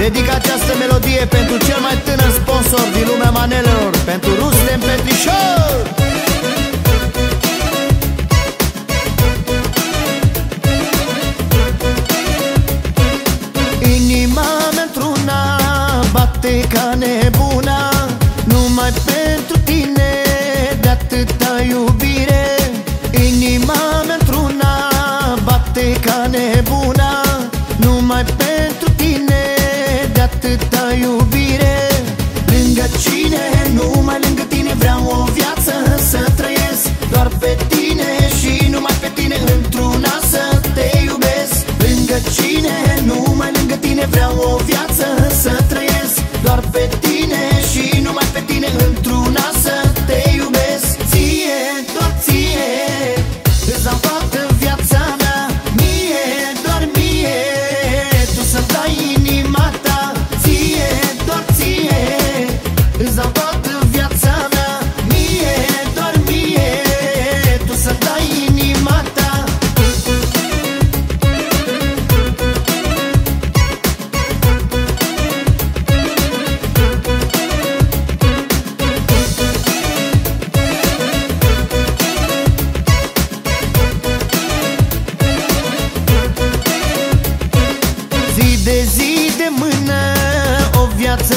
Dedic această melodie pentru cel mai tânăr sponsor din lumea manelelor Pentru Rustem Petrișor Inima mea într-una bate ca nebuna Numai pentru tine de atâta iubire. Inima mea într-una bate ca nebuna Numai pentru tine de atâta iubire Lângă cine, numai lângă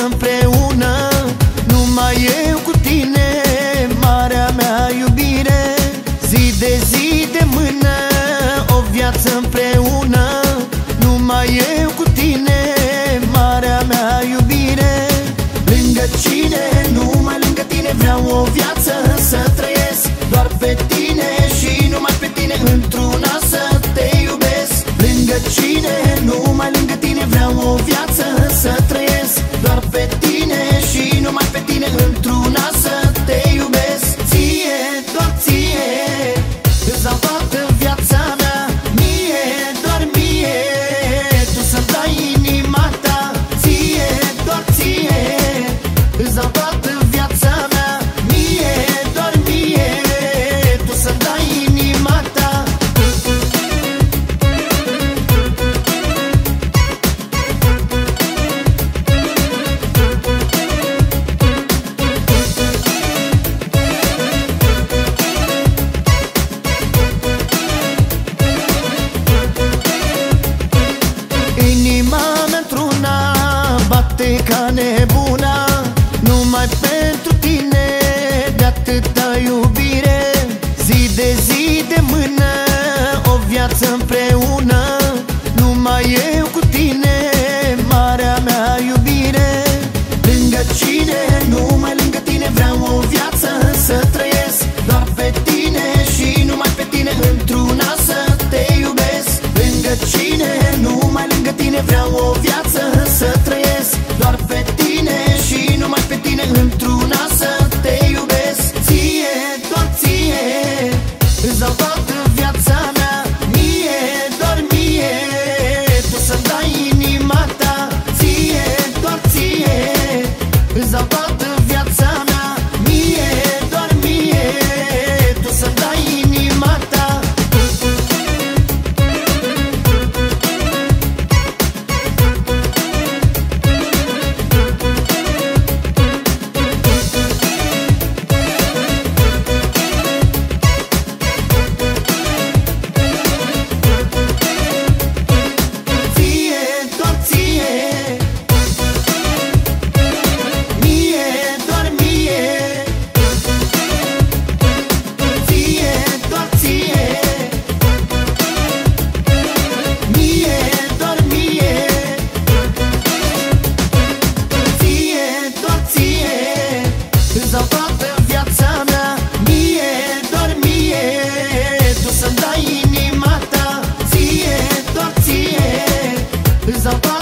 împreună. Numai eu cu tine Marea mea iubire. Zi de zi de mână O viață împreună Inima mea într-una bate ca nebuna. Numai pentru tine de atâta iubire. Zi de zi de mână o viață împreună. Numai eu cu tine marea mea iubire. Lângă cine, numai lângă tine Vreau o viață să trăiesc. Doar pe tine și numai pe tine Într-una să te iubesc. Lângă cine, nie brało wiatr. is a